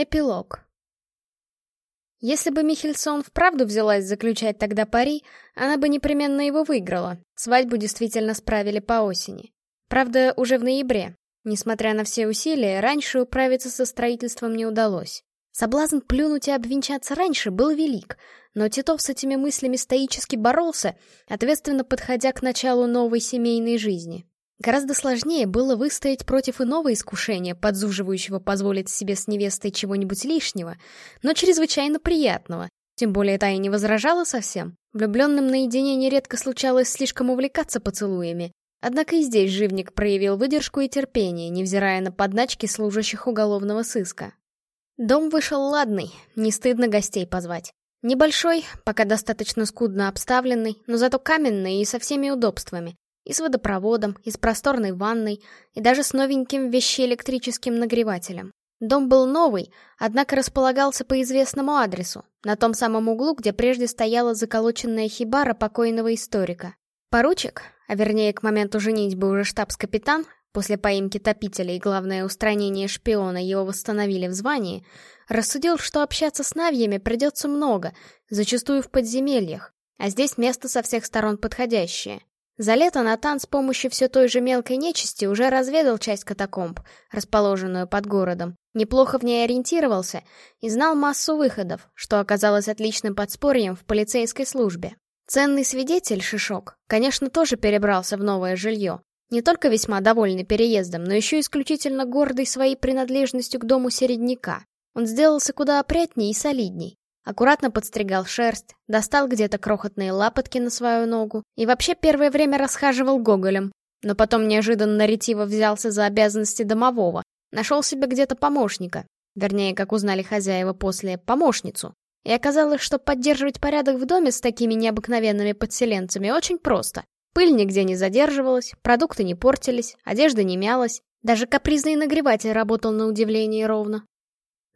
Эпилог. Если бы Михельсон вправду взялась заключать тогда пари, она бы непременно его выиграла. Свадьбу действительно справили по осени. Правда, уже в ноябре. Несмотря на все усилия, раньше управиться со строительством не удалось. Соблазн плюнуть и обвенчаться раньше был велик, но Титов с этими мыслями стоически боролся, ответственно подходя к началу новой семейной жизни. Гораздо сложнее было выстоять против иного искушения, подзуживающего позволить себе с невестой чего-нибудь лишнего, но чрезвычайно приятного. Тем более та и не возражала совсем. Влюбленным наедине нередко случалось слишком увлекаться поцелуями. Однако и здесь живник проявил выдержку и терпение, невзирая на подначки служащих уголовного сыска. Дом вышел ладный, не стыдно гостей позвать. Небольшой, пока достаточно скудно обставленный, но зато каменный и со всеми удобствами. И с водопроводом, и с просторной ванной, и даже с новеньким вещеэлектрическим нагревателем. Дом был новый, однако располагался по известному адресу, на том самом углу, где прежде стояла заколоченная хибара покойного историка. Поручик, а вернее к моменту женитьбы уже штабс-капитан, после поимки топителя и главное устранение шпиона его восстановили в звании, рассудил, что общаться с навьями придется много, зачастую в подземельях, а здесь место со всех сторон подходящее. За лето Натан с помощью все той же мелкой нечисти уже разведал часть катакомб, расположенную под городом, неплохо в ней ориентировался и знал массу выходов, что оказалось отличным подспорьем в полицейской службе. Ценный свидетель, Шишок, конечно, тоже перебрался в новое жилье. Не только весьма довольный переездом, но еще исключительно гордый своей принадлежностью к дому середняка. Он сделался куда опрятней и солидней. Аккуратно подстригал шерсть, достал где-то крохотные лапотки на свою ногу и вообще первое время расхаживал гоголем. Но потом неожиданно ретиво взялся за обязанности домового, нашел себе где-то помощника, вернее, как узнали хозяева после, помощницу. И оказалось, что поддерживать порядок в доме с такими необыкновенными подселенцами очень просто. Пыль нигде не задерживалась, продукты не портились, одежда не мялась, даже капризный нагреватель работал на удивление ровно.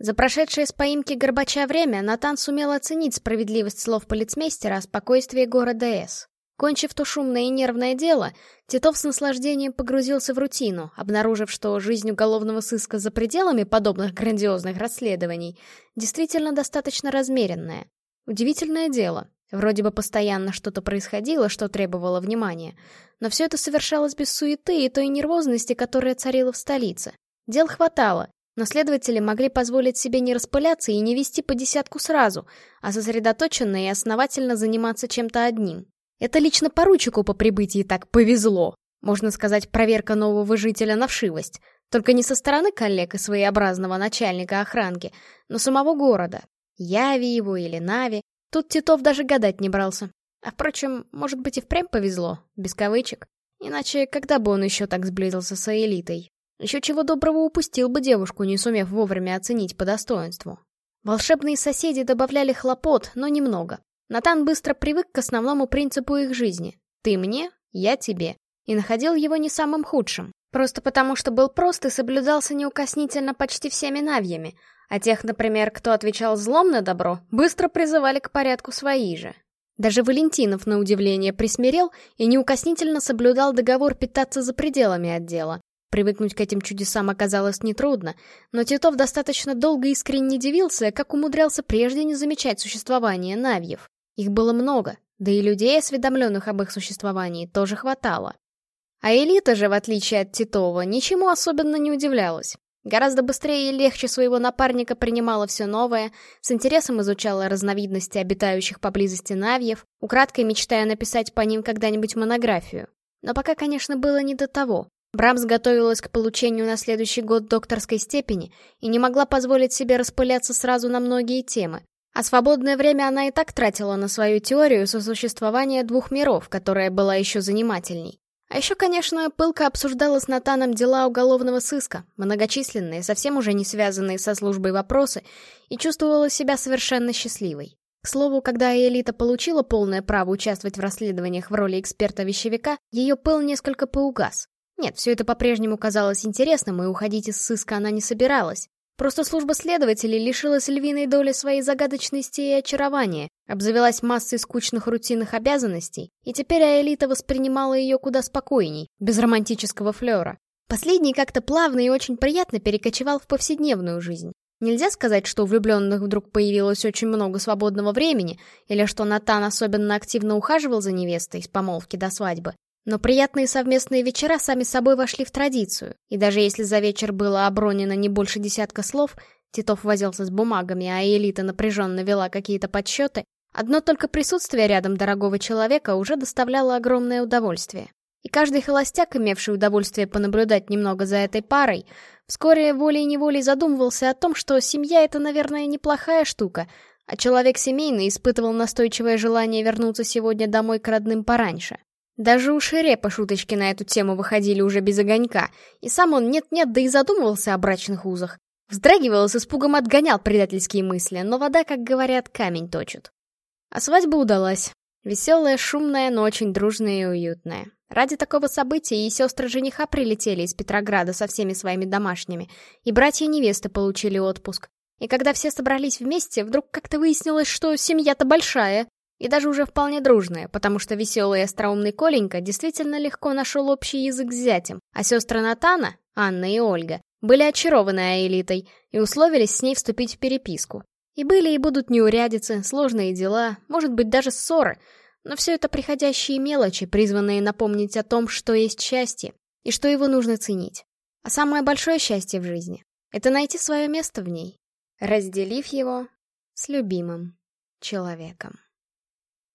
За прошедшее с поимки Горбача время Натан сумел оценить справедливость слов полицмейстера о спокойствии города С. Кончив то шумное и нервное дело, Титов с наслаждением погрузился в рутину, обнаружив, что жизнь уголовного сыска за пределами подобных грандиозных расследований действительно достаточно размеренная. Удивительное дело. Вроде бы постоянно что-то происходило, что требовало внимания. Но все это совершалось без суеты и той нервозности, которая царила в столице. Дел хватало, но следователи могли позволить себе не распыляться и не вести по десятку сразу, а сосредоточенно и основательно заниматься чем-то одним. Это лично поручику по прибытии так повезло. Можно сказать, проверка нового жителя на вшивость. Только не со стороны коллег и своеобразного начальника охранки, но самого города. Яви его или Нави. Тут Титов даже гадать не брался. А впрочем, может быть и впрямь повезло, без кавычек. Иначе когда бы он еще так сблизился с элитой? Еще чего доброго упустил бы девушку, не сумев вовремя оценить по достоинству. Волшебные соседи добавляли хлопот, но немного. Натан быстро привык к основному принципу их жизни. Ты мне, я тебе. И находил его не самым худшим. Просто потому, что был прост и соблюдался неукоснительно почти всеми навьями. А тех, например, кто отвечал злом на добро, быстро призывали к порядку свои же. Даже Валентинов, на удивление, присмирел и неукоснительно соблюдал договор питаться за пределами отдела, Привыкнуть к этим чудесам оказалось нетрудно, но Титов достаточно долго искренне дивился, как умудрялся прежде не замечать существование навьев. Их было много, да и людей, осведомленных об их существовании, тоже хватало. А элита же, в отличие от Титова, ничему особенно не удивлялась. Гораздо быстрее и легче своего напарника принимала все новое, с интересом изучала разновидности обитающих поблизости навьев, украдкой мечтая написать по ним когда-нибудь монографию. Но пока, конечно, было не до того. Брамс готовилась к получению на следующий год докторской степени и не могла позволить себе распыляться сразу на многие темы. А свободное время она и так тратила на свою теорию сосуществования двух миров, которая была еще занимательней. А еще, конечно, пылко обсуждала с Натаном дела уголовного сыска, многочисленные, совсем уже не связанные со службой вопросы, и чувствовала себя совершенно счастливой. К слову, когда Элита получила полное право участвовать в расследованиях в роли эксперта-вещевика, ее пыл несколько поугас. Нет, все это по-прежнему казалось интересным, и уходить из сыска она не собиралась. Просто служба следователей лишилась львиной доли своей загадочности и очарования, обзавелась массой скучных рутинных обязанностей, и теперь Аэлита воспринимала ее куда спокойней, без романтического флера. Последний как-то плавно и очень приятно перекочевал в повседневную жизнь. Нельзя сказать, что у влюбленных вдруг появилось очень много свободного времени, или что Натан особенно активно ухаживал за невестой с помолвки до свадьбы. Но приятные совместные вечера сами собой вошли в традицию, и даже если за вечер было обронено не больше десятка слов, Титов возился с бумагами, а Элита напряженно вела какие-то подсчеты, одно только присутствие рядом дорогого человека уже доставляло огромное удовольствие. И каждый холостяк, имевший удовольствие понаблюдать немного за этой парой, вскоре волей-неволей задумывался о том, что семья — это, наверное, неплохая штука, а человек семейный испытывал настойчивое желание вернуться сегодня домой к родным пораньше. Даже у Шире по шуточке на эту тему выходили уже без огонька, и сам он нет-нет, да и задумывался о брачных узах. Вздрагивал с испугом отгонял предательские мысли, но вода, как говорят, камень точит. А свадьба удалась. Веселая, шумная, но очень дружная и уютная. Ради такого события и сестры жениха прилетели из Петрограда со всеми своими домашними, и братья невесты получили отпуск. И когда все собрались вместе, вдруг как-то выяснилось, что семья-то большая, и даже уже вполне дружная, потому что веселый и остроумный Коленька действительно легко нашел общий язык с зятем, а сестры Натана, Анна и Ольга, были очарованы Аэлитой и условились с ней вступить в переписку. И были и будут неурядицы, сложные дела, может быть даже ссоры, но все это приходящие мелочи, призванные напомнить о том, что есть счастье, и что его нужно ценить. А самое большое счастье в жизни — это найти свое место в ней, разделив его с любимым человеком.